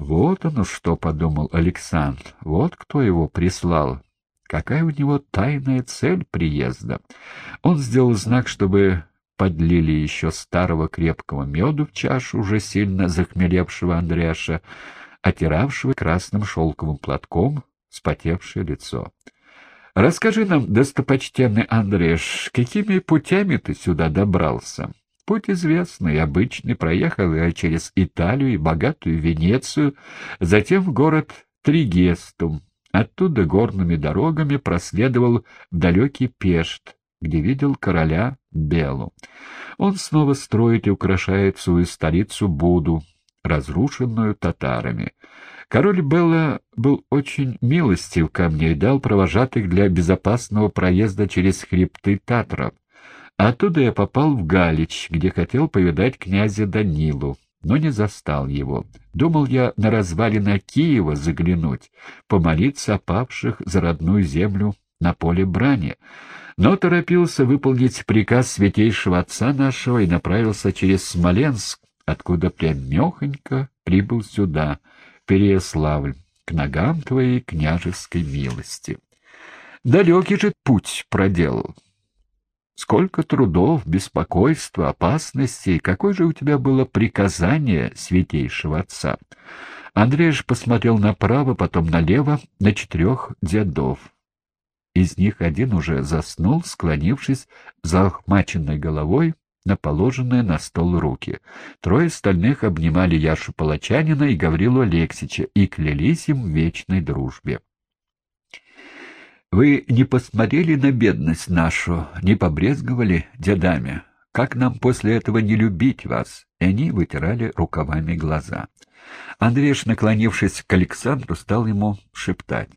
Вот оно что, — подумал Александр, — вот кто его прислал. Какая у него тайная цель приезда? Он сделал знак, чтобы подлили еще старого крепкого меду в чашу уже сильно захмелевшего Андреаша, отиравшего красным шелковым платком спотевшее лицо. — Расскажи нам, достопочтенный Андреаш, какими путями ты сюда добрался? Путь известный, обычный, проехал я через Италию и богатую Венецию, затем в город Тригестум. Оттуда горными дорогами проследовал в далекий Пешт, где видел короля Белу. Он снова строит и украшает свою столицу Буду, разрушенную татарами. Король Белла был очень милостив ко мне и дал провожатых для безопасного проезда через хребты Татров. Оттуда я попал в Галич, где хотел повидать князя Данилу, но не застал его. Думал я на развалины Киева заглянуть, помолиться о павших за родную землю на поле брани, но торопился выполнить приказ святейшего отца нашего и направился через Смоленск, откуда прямехонько прибыл сюда, Переяславль, к ногам твоей княжеской милости. Далекий же путь проделал. Сколько трудов, беспокойства, опасностей, какое же у тебя было приказание святейшего отца? Андрееш посмотрел направо, потом налево, на четырех дедов. Из них один уже заснул, склонившись захмаченной головой на положенные на стол руки. Трое остальных обнимали Яшу Палачанина и Гаврилу Алексича и клялись им в вечной дружбе. Вы не посмотрели на бедность нашу, не побрезговали дедами? Как нам после этого не любить вас?» И они вытирали рукавами глаза. Андрееш, наклонившись к Александру, стал ему шептать.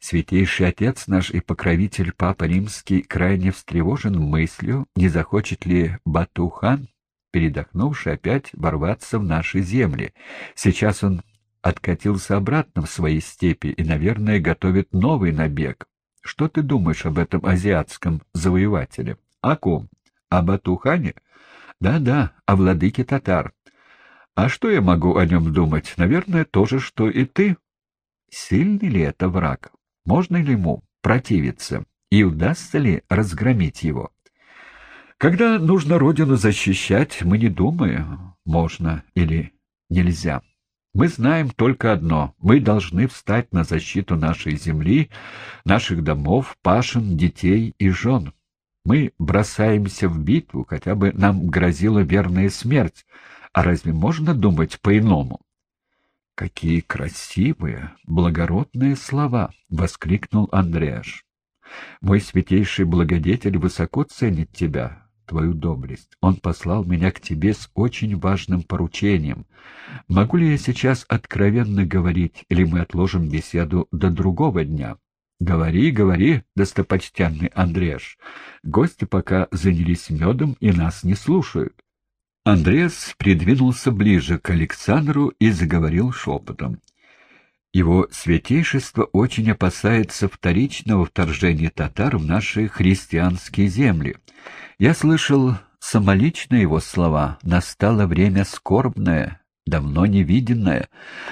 Святейший Отец наш и покровитель Папа Римский крайне встревожен мыслью, не захочет ли Батухан, передохнувший, опять ворваться в наши земли. Сейчас он откатился обратно в свои степи и, наверное, готовит новый набег. Что ты думаешь об этом азиатском завоевателе? О ком? О Батухане? Да-да, о владыке татар. А что я могу о нем думать? Наверное, то же, что и ты. Сильный ли это враг? Можно ли ему противиться? И удастся ли разгромить его? Когда нужно родину защищать, мы не думаем, можно или нельзя. Мы знаем только одно — мы должны встать на защиту нашей земли, наших домов, пашин, детей и жен. Мы бросаемся в битву, хотя бы нам грозила верная смерть. А разве можно думать по-иному? — Какие красивые, благородные слова! — воскликнул Андреаш. — Мой святейший благодетель высоко ценит тебя, твою доблесть. Он послал меня к тебе с очень важным поручением. Могу ли я сейчас откровенно говорить, или мы отложим беседу до другого дня? Говори, говори, достопочтенный Андреаш. Гости пока занялись медом и нас не слушают. Андреас придвинулся ближе к Александру и заговорил шепотом. Его святейшество очень опасается вторичного вторжения татар в наши христианские земли. Я слышал самолично его слова «настало время скорбное, давно невиденное.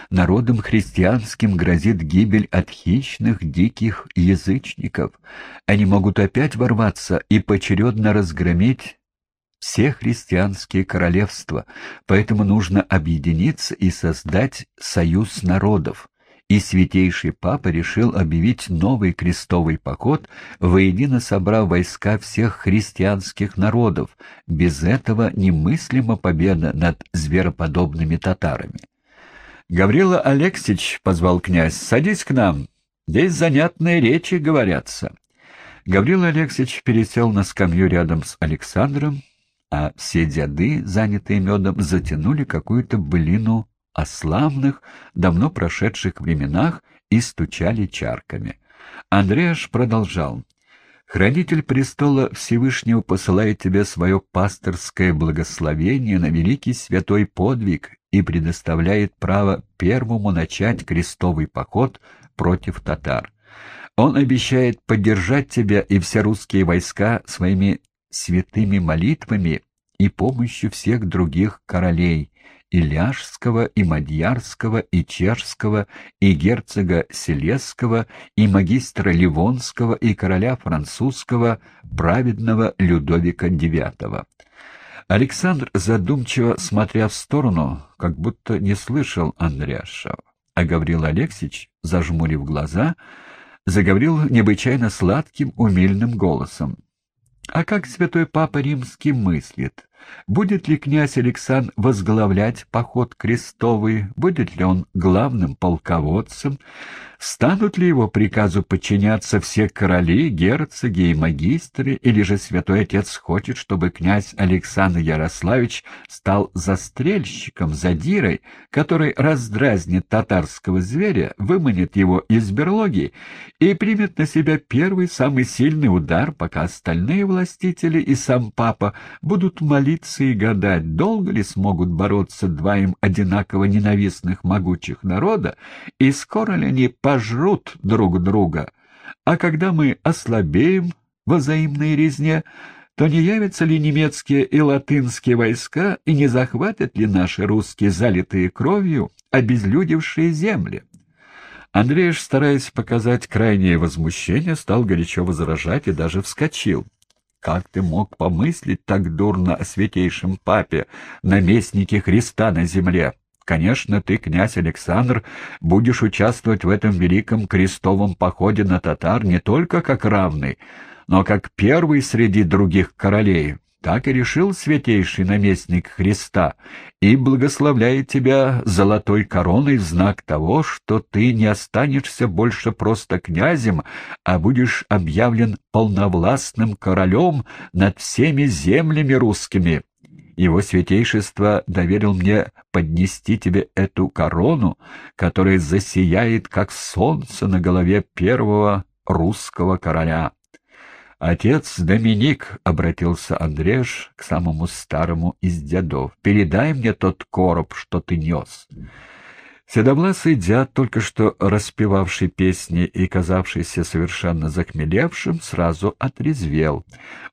Народам христианским грозит гибель от хищных, диких язычников. Они могут опять ворваться и поочередно разгромить все христианские королевства, поэтому нужно объединиться и создать союз народов и Святейший Папа решил объявить новый крестовый поход, воедино собрав войска всех христианских народов. Без этого немыслима победа над звероподобными татарами. «Гаврила Алексич», — позвал князь, — «садись к нам. Здесь занятные речи говорятся». Гаврила Алексич пересел на скамью рядом с Александром, а все дяды, занятые медом, затянули какую-то былину о славных, давно прошедших временах и стучали чарками. Андреаш продолжал. «Хранитель престола Всевышнего посылает тебе свое пасторское благословение на великий святой подвиг и предоставляет право первому начать крестовый поход против татар. Он обещает поддержать тебя и все русские войска своими святыми молитвами и помощью всех других королей, и Ляжского, и Мадьярского, и Чешского, и герцога Селесского, и магистра Ливонского, и короля французского, праведного Людовика IX. Александр, задумчиво смотря в сторону, как будто не слышал Андреаша, а Гаврил Алексич, зажмурив глаза, заговорил необычайно сладким, умильным голосом. А как святой папа римский мыслит? Будет ли князь Александр возглавлять поход крестовый? Будет ли он главным полководцем? Станут ли его приказу подчиняться все короли, герцоги и магистры, или же святой отец хочет, чтобы князь Александр Ярославич стал застрельщиком, задирой, который раздразнит татарского зверя, выманит его из берлоги и примет на себя первый самый сильный удар, пока остальные властители и сам папа будут молиться и гадать, долго ли смогут бороться два им одинаково ненавистных могучих народа, и скоро ли они пожрут друг друга. А когда мы ослабеем во взаимной резне, то не явятся ли немецкие и латынские войска и не захватят ли наши русские, залитые кровью, обезлюдевшие земли? Андрееш, стараясь показать крайнее возмущение, стал горячо возражать и даже вскочил. «Как ты мог помыслить так дурно о святейшем папе, наместнике Христа на земле? Конечно, ты, князь Александр, будешь участвовать в этом великом крестовом походе на татар не только как равный, но как первый среди других королей. Так и решил святейший наместник Христа, и благословляет тебя золотой короной в знак того, что ты не останешься больше просто князем, а будешь объявлен полновластным королем над всеми землями русскими. Его святейшество доверил мне поднести тебе эту корону, которая засияет, как солнце на голове первого русского короля. «Отец Доминик», — обратился Андреж к самому старому из дедов, — «передай мне тот короб, что ты нес». Седовласый дяд, только что распевавший песни и казавшийся совершенно захмелевшим, сразу отрезвел.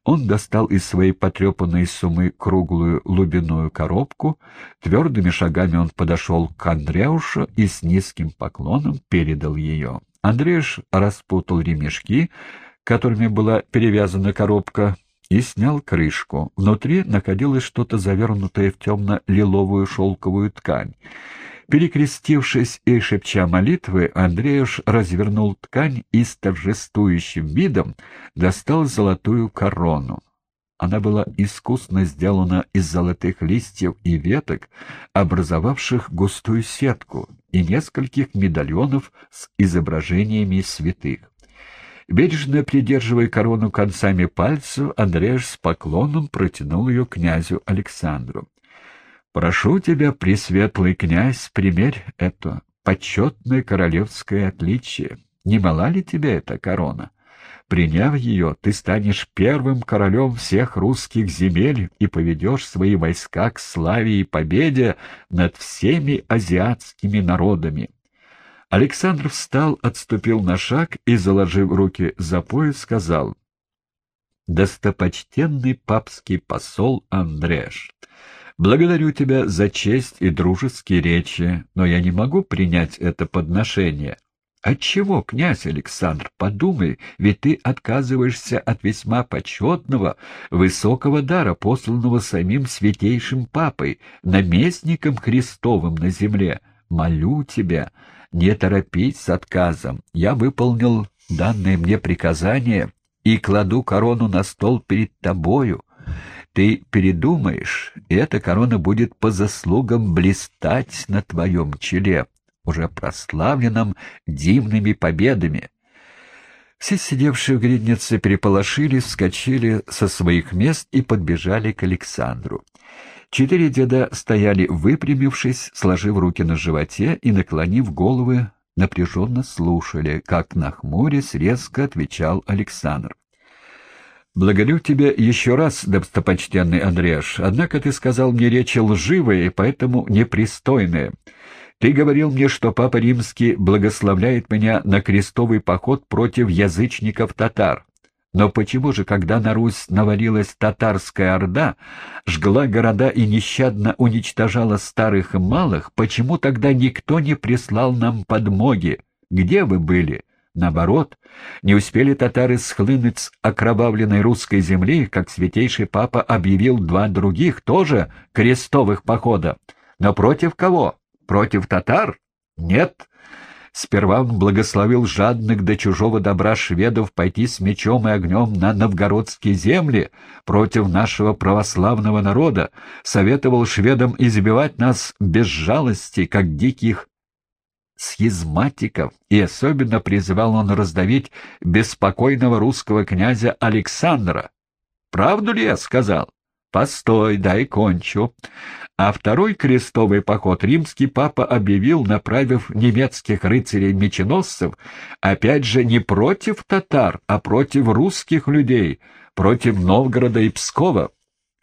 Он достал из своей потрепанной сумы круглую лубиную коробку, твердыми шагами он подошел к Андреушу и с низким поклоном передал ее. Андреуш распутал ремешки, которыми была перевязана коробка, и снял крышку. Внутри находилось что-то завернутое в темно-лиловую шелковую ткань. Перекрестившись и шепча молитвы, Андреуш развернул ткань и с торжествующим видом достал золотую корону. Она была искусно сделана из золотых листьев и веток, образовавших густую сетку, и нескольких медальонов с изображениями святых. Бережно придерживая корону концами пальцев, Андреаш с поклоном протянул ее князю Александру. Прошу тебя, пресветлый князь, примерь это почетное королевское отличие. Не мала ли тебе эта корона? Приняв ее, ты станешь первым королем всех русских земель и поведешь свои войска к славе и победе над всеми азиатскими народами. Александр встал, отступил на шаг и, заложив руки за пояс, сказал, «Достопочтенный папский посол Андреаш, Благодарю тебя за честь и дружеские речи, но я не могу принять это подношение. Отчего, князь Александр, подумай, ведь ты отказываешься от весьма почетного, высокого дара, посланного самим святейшим папой, наместником Христовым на земле. Молю тебя, не торопись с отказом. Я выполнил данное мне приказание и кладу корону на стол перед тобою. Ты передумаешь, и эта корона будет по заслугам блистать на твоем челе, уже прославленном дивными победами. Все сидевшие в гриднице переполошились, вскочили со своих мест и подбежали к Александру. Четыре деда стояли выпрямившись, сложив руки на животе и наклонив головы, напряженно слушали, как на нахмурясь резко отвечал Александр. «Благодарю тебя еще раз, достопочтенный Андреаш, однако ты сказал мне речи лживые поэтому непристойные. Ты говорил мне, что Папа Римский благословляет меня на крестовый поход против язычников татар. Но почему же, когда на Русь навалилась татарская орда, жгла города и нещадно уничтожала старых и малых, почему тогда никто не прислал нам подмоги? Где вы были? Наоборот, не успели татары схлынуть с окровавленной русской земли, как святейший папа объявил два других, тоже крестовых похода. Но против кого? Против татар? Нет. Сперва он благословил жадных до чужого добра шведов пойти с мечом и огнем на новгородские земли против нашего православного народа, советовал шведам избивать нас без жалости, как диких схизматиков, и особенно призывал он раздавить беспокойного русского князя Александра. «Правду ли я сказал?» «Постой, дай кончу». А второй крестовый поход римский папа объявил, направив немецких рыцарей-меченосцев, опять же не против татар, а против русских людей, против Новгорода и Пскова.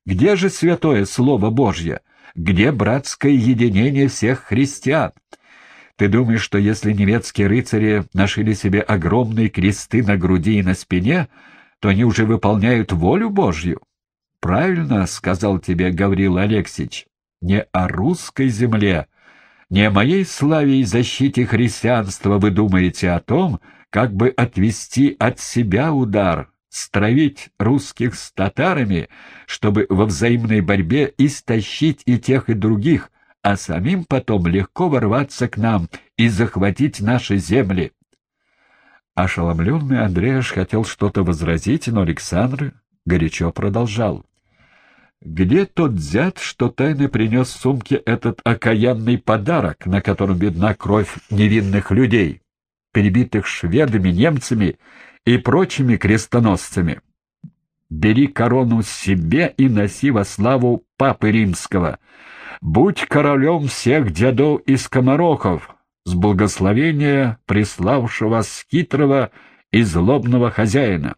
Где же святое Слово Божье? Где братское единение всех христиан? Ты думаешь, что если немецкие рыцари нашили себе огромные кресты на груди и на спине, то они уже выполняют волю Божью? Правильно сказал тебе Гаврил Алексич, не о русской земле, не о моей славе и защите христианства вы думаете о том, как бы отвести от себя удар, стравить русских с татарами, чтобы во взаимной борьбе истощить и тех, и других, а самим потом легко ворваться к нам и захватить наши земли. Ошеломленный Андреаш хотел что-то возразить, но Александр горячо продолжал. «Где тот взят, что тайно принес в сумке этот окаянный подарок, на котором видна кровь невинных людей, перебитых шведами, немцами и прочими крестоносцами? Бери корону себе и носи во славу Папы Римского» Будь королем всех дедов и скоморохов, с благословения приславшего с хитрого и злобного хозяина.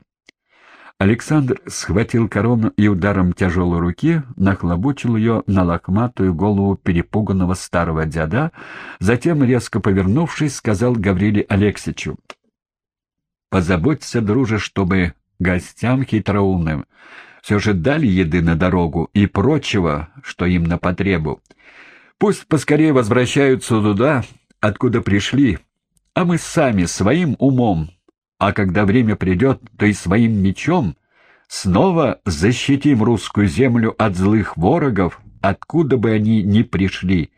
Александр схватил корону и ударом тяжелой руки нахлобучил ее на лохматую голову перепуганного старого дяда, затем, резко повернувшись, сказал Гавриле Алексичу, «Позаботься, друже, чтобы гостям хитроумным все же дали еды на дорогу и прочего, что им на потребу. Пусть поскорее возвращаются туда, откуда пришли, а мы сами своим умом, а когда время придет, то и своим мечом снова защитим русскую землю от злых ворогов, откуда бы они ни пришли.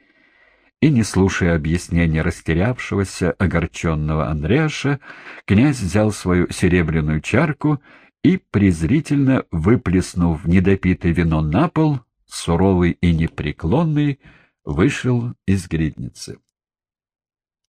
И, не слушая объяснения растерявшегося, огорченного Андреаша, князь взял свою серебряную чарку и, презрительно выплеснув недопитое вино на пол, суровый и непреклонный, вышел из гридницы.